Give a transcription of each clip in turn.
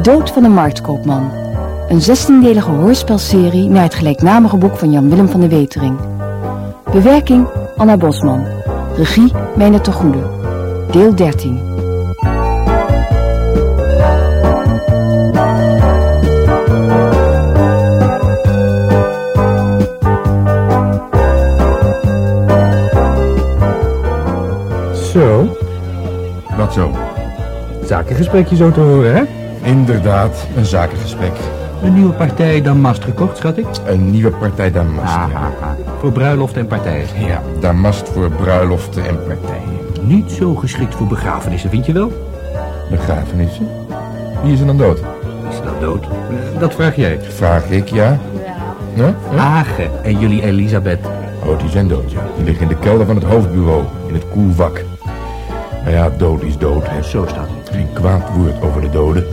De dood van de marktkoopman. Een 16-delige hoorspelserie naar het gelijknamige boek van Jan-Willem van de Wetering. Bewerking Anna Bosman. Regie Mijne te Goede. Deel 13. Zo, Wat zo? zakengesprekje zo te horen, hè? Inderdaad, een zakengesprek. Een nieuwe partij Damast gekocht, schat ik? Een nieuwe partij Damast. ja. Aha, voor bruiloft en partijen. Ja, Damast voor bruiloften en partijen. Niet zo geschikt voor begrafenissen, vind je wel? Begrafenissen? Wie is er dan dood? Is ze dan dood? Dat vraag jij. Vraag ik, ja. Ja? ja? Age en jullie Elisabeth. Oh, die zijn dood, ja. Die liggen in de kelder van het hoofdbureau, in het koelvak. Nou ja, dood is dood, hè. Zo staat het. Geen kwaad woord over de doden.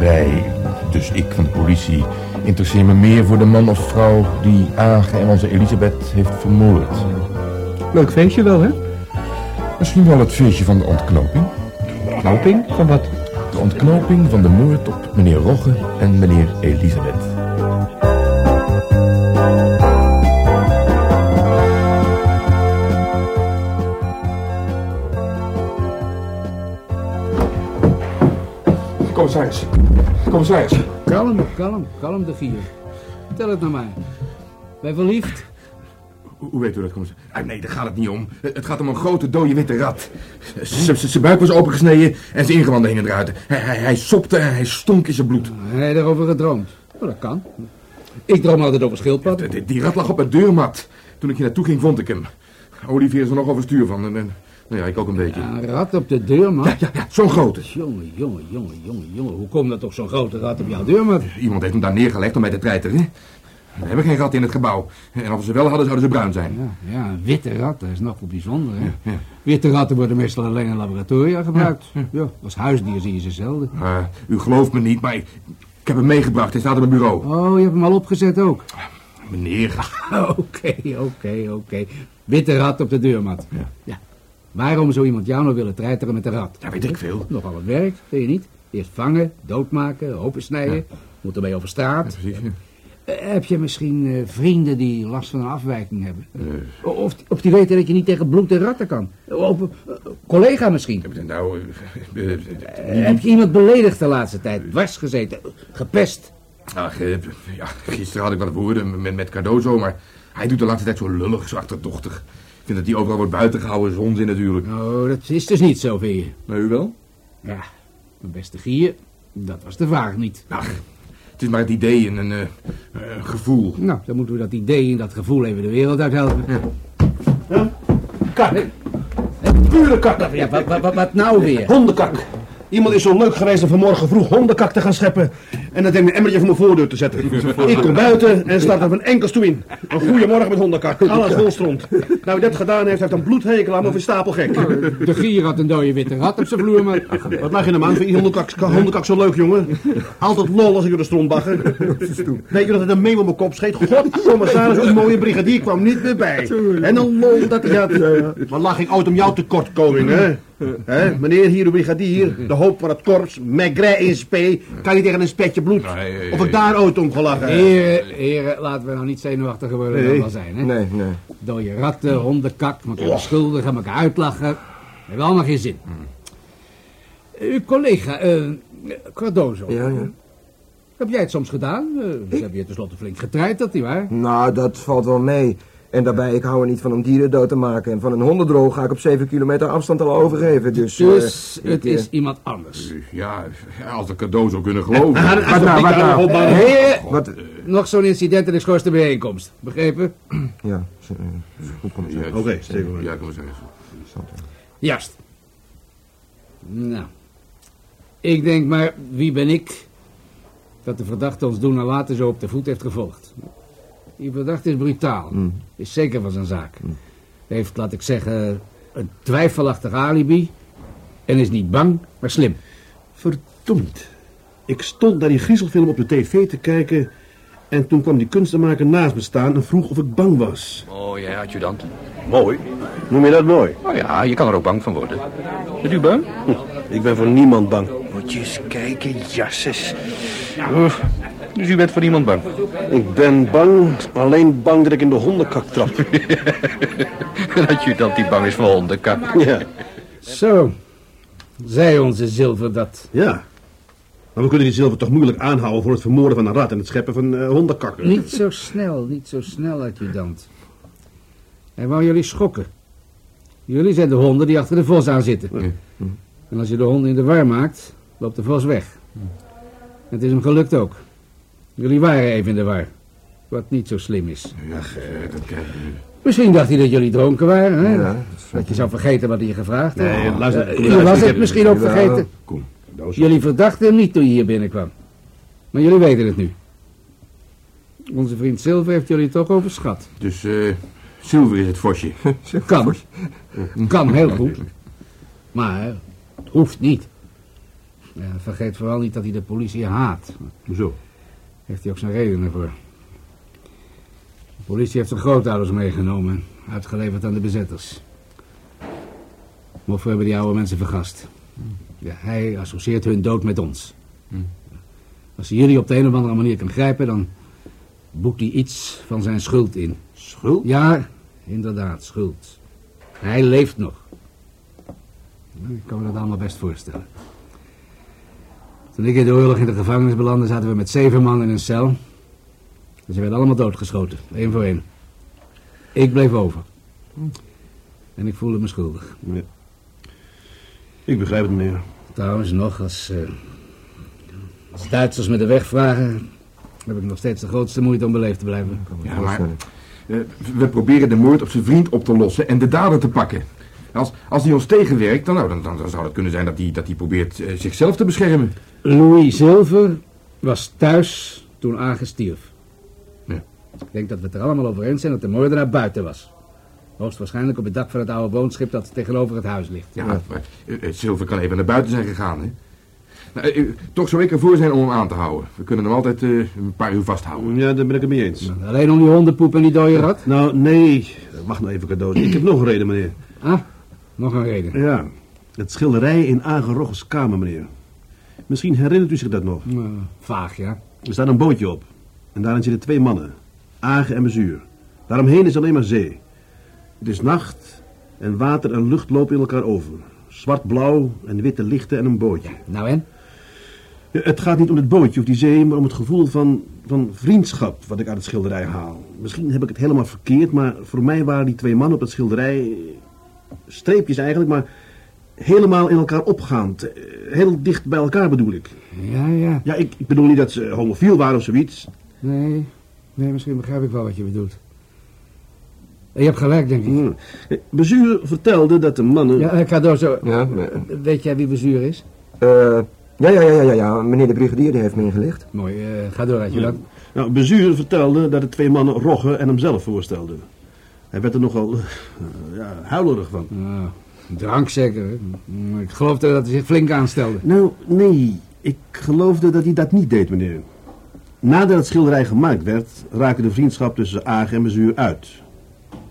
Wij, dus ik van de politie, interesseer me meer voor de man of vrouw die Age en onze Elisabeth heeft vermoord. Leuk feestje wel, hè? Misschien wel het feestje van de ontknoping. Knoping? Van wat? De ontknoping van de moord op meneer Rogge en meneer Elisabeth. Commissaris. Commissaris. Kalm, kalm, kalm de vier. Tel het naar mij. Ben verliefd? Hoe weet u dat, commissaris? Ah, nee, daar gaat het niet om. Het gaat om een grote dode witte rat. Zijn buik was opengesneden en zijn ingewanden hingen eruit. Hij, hij, hij sopte en hij stonk in zijn bloed. Hij heeft erover gedroomd. Oh, dat kan. Ik droom altijd over schildpad. Die, die rat lag op het deurmat. Toen ik hier naartoe ging, vond ik hem. Olivier is er nog overstuur van. En, en, nou ja, ik ook een beetje. Een rat op de deurmat? Ja, ja, ja, zo'n grote. Jongen, jongen, jongen, jongen, jongen. Hoe komt dat toch zo'n grote rat op jouw deurmat? Iemand heeft hem daar neergelegd om mij te treiteren. We hebben geen rat in het gebouw. En als we ze wel hadden, zouden ze bruin zijn. Ja, ja, een witte rat, dat is nog wel bijzonder, hè? Ja. Witte ratten worden meestal alleen in laboratoria gebruikt. Ja, als huisdier zie je ze zelden. Maar u gelooft me niet, maar ik, ik heb hem meegebracht. Hij staat op mijn bureau. Oh, je hebt hem al opgezet ook? Meneer. Oké, oké, oké. Witte rat op de deurmat. Ja. Waarom zou iemand jou nou willen treiteren met de rat? Ja, weet ik veel. Nogal wat werk, weet je niet? Eerst vangen, doodmaken, opensnijden. Moet ermee over straat. Precies. Eh, heb je misschien eh, vrienden die last van een afwijking hebben? Of, of die weten dat je niet tegen bloed en ratten kan? Of collega misschien? Nou, eh, eh, Eh, heb je iemand beledigd de laatste tijd? Dwars gezeten? Gepest? ach, eh, ja, gisteren had ik wat woorden met, met Cardozo, maar hij doet de laatste tijd zo lullig, zo achterdochtig. Ik vind dat hij overal wordt buitengehouden, is onzin natuurlijk. Oh, dat is dus niet zo, vind je? Maar u wel? Ja, mijn beste Gier, dat was de vraag niet. Ach, het is maar het idee en een eh, eh, gevoel. Nou, dan moeten we dat idee en dat gevoel even de wereld uithelpen. Kak. Pure kak. Ja, wat, wat, wat nou weer? Hondenkak. Iemand is zo leuk geweest om vanmorgen vroeg hondenkak te gaan scheppen. En dat in een emmertje voor mijn voordeur te zetten. Ik kom buiten en start er van enkels toe in. Een goede morgen met hondenkak. Alles vol stront. Nou, wie dat gedaan heeft, heeft een bloedhekel aan me of een stapelgek. De Gier had een dode witte rat op zijn vloer, maar... Wat mag je nou aan? Vind je hondenkak, hondenkak zo leuk, jongen? Altijd lol als ik door de stront bagger. Weet je dat het een meme op mijn kop scheet? Godcommissaris, een mooie brigadier kwam niet meer bij. En een lol dat hij had. Maar lag ik ooit om jouw tekortkoming, hè? Meneer hier de brigadier, de hoop van het korps, Maigret in spe, kan niet tegen een spetje bloed. Nee, nee, Of ik daar ooit om gelachen heb. Heren, heren, laten we nou niet zenuwachtig worden dan wel zijn, hè? Nee, nee. Dode ratten, hondenkak, elkaar beschuldigen, elkaar uitlachen. Dat heeft allemaal geen zin. Uw collega, eh Cardozo. Ja, ja. Heb jij het soms gedaan? Eh, ze hebben je tenslotte flink getreiterd, nietwaar? Nou, dat valt wel mee. En daarbij, ik hou er niet van om dieren dood te maken. En van een hondendroog ga ik op 7 kilometer afstand al overgeven. Dus, Dus eh, het ik, eh, is iemand anders. Ja, als de cadeau zou kunnen geloven. Wat nou, wat nou? Wat? nog zo'n incident in de schorste bijeenkomst. Begrepen? Ja, is, eh, is goed commissaris. Oké, zeker. Ja, commissaris. Juist. Nou, ik denk maar, wie ben ik dat de verdachte ons doen en laten zo op de voet heeft gevolgd. Die verdachte is brutaal, is zeker van zijn zaak. Heeft, laat ik zeggen, een twijfelachtig alibi en is niet bang, maar slim. Verdomd. Ik stond naar die griezelfilm op de tv te kijken... en toen kwam die kunstenmaker naast me staan en vroeg of ik bang was. Oh, jij adjudant. Mooi. Noem je dat mooi? Oh ja, je kan er ook bang van worden. Bent u bang? Ik ben voor niemand bang. Word Oogjes, kijken, jasses. Oh, dus u bent voor iemand bang? Ik ben bang, alleen bang dat ik in de hondenkak trap. Een adjutant die bang is voor hondenkak. Ja, Zo, zei onze zilver dat. ja. Maar we kunnen die zilver toch moeilijk aanhouden voor het vermoorden van een rat en het scheppen van eh hondenkakken. Niet zo snel, niet zo snel, adjudant. Hij wou jullie schokken. Jullie zijn de honden die achter de vos aan zitten. En als je de honden in de war maakt, loopt de vos weg. Het is hem gelukt ook. Jullie waren even in de war. Wat niet zo slim is. Ja, eh, dat krijg je nu. Misschien dacht hij dat jullie dronken waren, hè? Ja, dat je zou vergeten wat hij je gevraagd had. Nee, luister, Eh, je was het misschien ook vergeten. Kom. Jullie verdachten hem niet toen je hier binnenkwam. Maar jullie weten het nu. Onze vriend Silver heeft jullie toch overschat. Dus eh zilver is het vosje. Kan. Kan heel goed. Maar het hoeft niet. Ja, vergeet vooral niet dat hij de politie haat. Hoezo? Heeft hij ook zijn redenen voor. De politie heeft zijn grootouders meegenomen. en Uitgeleverd aan de bezetters. Moffen hebben die oude mensen vergast. Ja, hij associeert hun dood met ons. Als hij jullie op de een of andere manier kan grijpen, dan boekt hij iets van zijn schuld in. Schuld? Ja, inderdaad, schuld. Hij leeft nog. Ik kan me dat allemaal best voorstellen. Toen ik in de oorlog in de gevangenis belandde, zaten we met zeven man in een cel. En ze werden allemaal doodgeschoten, één voor één. Ik bleef over. En ik voelde me schuldig. Ja. Ik begrijp het, meneer. Trouwens, nog, als, eh, als Duitsers me de weg vragen, heb ik nog steeds de grootste moeite om beleefd te blijven. Ja, maar eh, we proberen de moord op zijn vriend op te lossen en de dader te pakken. Als, als die ons tegenwerkt, dan, nou, dan, dan, dan zou het kunnen zijn dat hij dat hij probeert eh, zichzelf te beschermen. Louis Zilver was thuis toen Agen stierf. Ja. Ik denk dat we het er allemaal over eens zijn dat de moordenaar buiten was. Hoogstwaarschijnlijk op het dak van het oude woonschip dat tegenover het huis ligt. Ja, maar eh, eh, Zilver kan even naar buiten zijn gegaan, hè? Nou, toch zou ik ervoor zijn om hem aan te houden. We kunnen hem altijd eh, een paar uur vasthouden. Ja, daar ben ik het mee eens. Alleen om die hondenpoep en die dode rat? Nou, nee. Wacht nou even, cadeau. Ik heb nog een reden, meneer. Ah, nog een reden. Ja. Het schilderij in Agenrogges kamer, meneer. Misschien herinnert u zich dat nog. Nou, vaag, ja. Er staat een bootje op. En daarin zitten twee mannen. Agen en Bezuur. Daaromheen is alleen maar zee. Het is nacht en water en lucht lopen in elkaar over. Zwart-blauw en witte lichten en een bootje. Nou en? Het gaat niet om het bootje of die zee, maar om het gevoel van, van vriendschap wat ik uit het schilderij haal. Misschien heb ik het helemaal verkeerd, maar voor mij waren die twee mannen op het schilderij streepjes eigenlijk, maar helemaal in elkaar opgaand. Eh, Heel dicht bij elkaar bedoel ik. Ja, ja. Ja, ik, ik bedoel niet dat ze homofiel waren of zoiets. Nee, nee, misschien begrijp ik wel wat je bedoelt. Je hebt gelijk, denk ik. Hm. Eh, Bezuur vertelde dat de mannen... Ja, eh, cadeau zo. Ja. Weet jij wie bezuur is? Eh, ja, ja, ja, ja, ja, meneer de brigadier die heeft me ingelicht. Mooi, eh, ga door, adjudant. Nou, Bezuur vertelde dat de twee mannen Rogge en hemzelf voorstelden. Hij werd er nogal eh, ja, huilerig van. Nou, drank zeker. Ik geloofde dat hij zich flink aanstelde. Nou, nee. Ik geloofde dat hij dat niet deed, meneer. Nadat het schilderij gemaakt werd, raakte de vriendschap tussen Aag en Bezuur uit.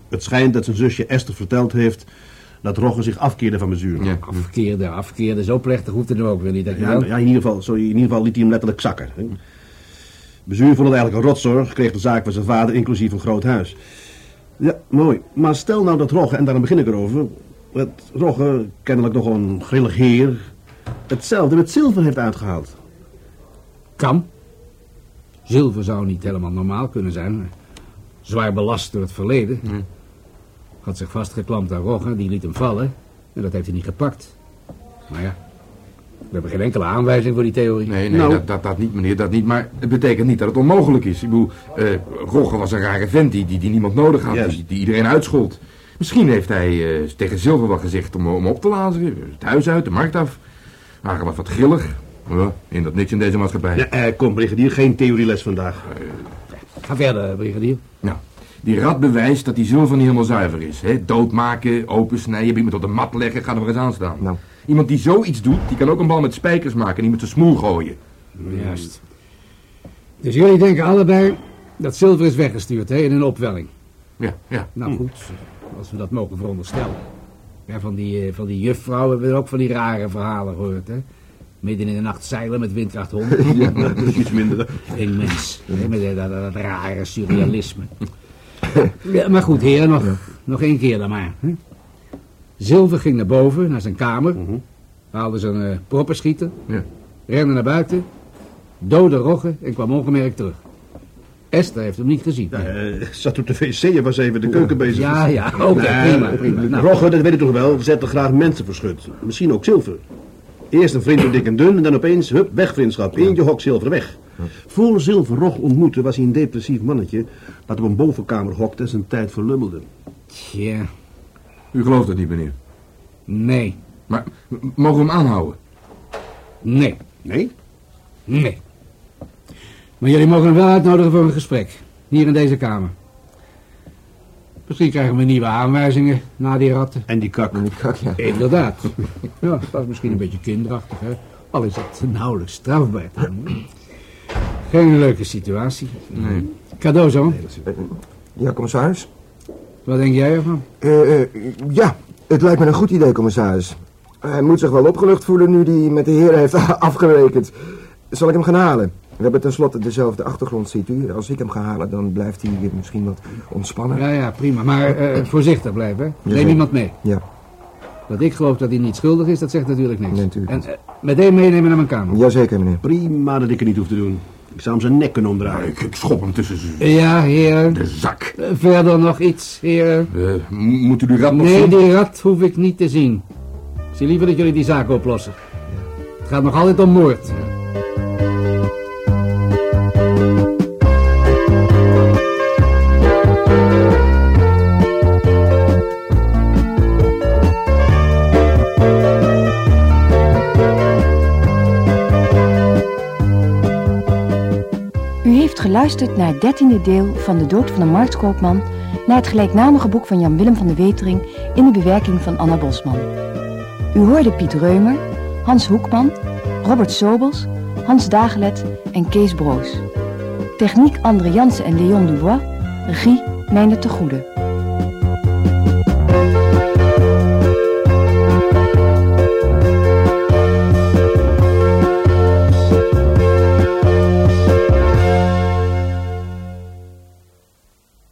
Het schijnt dat zijn zusje Esther verteld heeft dat Rogge zich afkeerde van Bezuur. Ja. Afkeerde, afkeerde. Zo plechtig hoeft het ook weer niet, Ja, ja, in, ieder geval, in ieder geval liet hij hem letterlijk zakken. hè. Bezuur vond het eigenlijk een rotzorg, kreeg de zaak van zijn vader inclusief een groot huis. Ja, mooi. Maar stel nou dat Rogge, en daarom begin ik erover, dat Rogge, kennelijk nogal een grillig heer, hetzelfde met zilver heeft uitgehaald. Kan. Zilver zou niet helemaal normaal kunnen zijn. Zwaar belast door het verleden. Had zich vastgeklampt aan Rogge, die liet hem vallen. En dat heeft hij niet gepakt. Maar ja, we hebben geen enkele aanwijzing voor die theorie. Nee, nee, Nou. dat, dat, dat niet, meneer, dat niet. Maar het betekent niet dat het onmogelijk is. Ik bedoel, eh Rogge was een rare vent die, die, die niemand nodig had, die, die iedereen uitschold. Misschien heeft hij eh, tegen Zilver wel gezegd om, om op te lazen. Het huis uit, de markt af. Hagen was wat grillig. Ja, in dat niks in deze maatschappij. Ja, eh, kom, brigadier, geen theorieles vandaag. Ga verder, brigadier. Nou, die rat bewijst dat die zilver niet helemaal zuiver is. Hè? Doodmaken, opensnijden, iemand op de mat leggen, ga er maar eens aan staan. Nou. Iemand die zoiets doet, die kan ook een bal met spijkers maken en iemand zijn smoel gooien. Juist. Dus jullie denken allebei dat Zilver is weggestuurd, hè, in een opwelling. Ja, ja. Nou goed, als we dat mogen veronderstellen. Ja, van, die, eh, van die juffrouw hebben we ook van die rare verhalen gehoord, hè. Midden in de nacht zeilen met windkracht 100. Ja, dat is iets minder. Immens. hè, Met dat, dat, dat rare surrealisme. Ja, maar goed, heren, nog, nog één keer dan maar. Hè? Zilver ging naar boven, naar zijn kamer. Haalde zijn eh proppenschieter. Ja. Rende naar buiten. Dode roggen en kwam ongemerkt terug. Esther heeft hem niet gezien. Ja, eh, zat op de wc en was even de keuken bezig. Ja, ja, oké, prima, prima. Nou, Rogge, dat weet ik toch wel, zette graag mensen verschut. Misschien ook zilver. Eerst een vriend door dik en dun en dan opeens, hup, weg vriendschap. Eentje hok zilver weg. Voor zilver Rog ontmoette was hij een depressief mannetje... dat op een bovenkamer hokte en zijn tijd verlummelde. tja, U gelooft dat niet, meneer. nee, Maar mogen we hem aanhouden? nee, Nee? nee. Maar jullie mogen hem wel uitnodigen voor een gesprek. Hier in deze kamer. Misschien krijgen we nieuwe aanwijzingen na die ratten. En die kak. Die kak, ja. Inderdaad. Ja, dat was misschien een beetje kinderachtig, hè. Al is het nauwelijks strafbaar. Geen leuke situatie. Nee. Cadeau zo. Ja, commissaris? Wat denk jij ervan? Eh, eh, ja, het lijkt me een goed idee, commissaris. Hij moet zich wel opgelucht voelen nu hij met de heren heeft afgerekend. Zal ik hem gaan halen? We hebben tenslotte dezelfde achtergrond, ziet u. Als ik hem ga halen, dan blijft hij misschien wat ontspannen. Ja, ja, prima. Maar eh, voorzichtig blijven, hè. Neem iemand mee. Ja, Dat ik geloof dat hij niet schuldig is, dat zegt natuurlijk niks. Nee, natuurlijk en meteen meenemen naar mijn kamer. jazeker, meneer. Prima dat ik het niet hoef te doen. Ik zou hem zijn nek kunnen omdraaien. Ik, ik schop hem tussen Ja, heer. de zak. Eh, Verder nog iets, heer. Eh, m- moet u die rat nog Nee, zien? die rat hoef ik niet te zien. Ik zie liever dat jullie die zaak oplossen. Het gaat nog altijd om moord. U geluisterd naar het dertiende deel van De Dood van de Marktkoopman... naar het gelijknamige boek van Jan-Willem van de Wetering... in de bewerking van Anna Bosman. U hoorde Piet Reumer, Hans Hoekman, Robert Sobels, Hans Dagelet en Kees Broos. Techniek André Jansen en Leon Dubois, regie te Goede.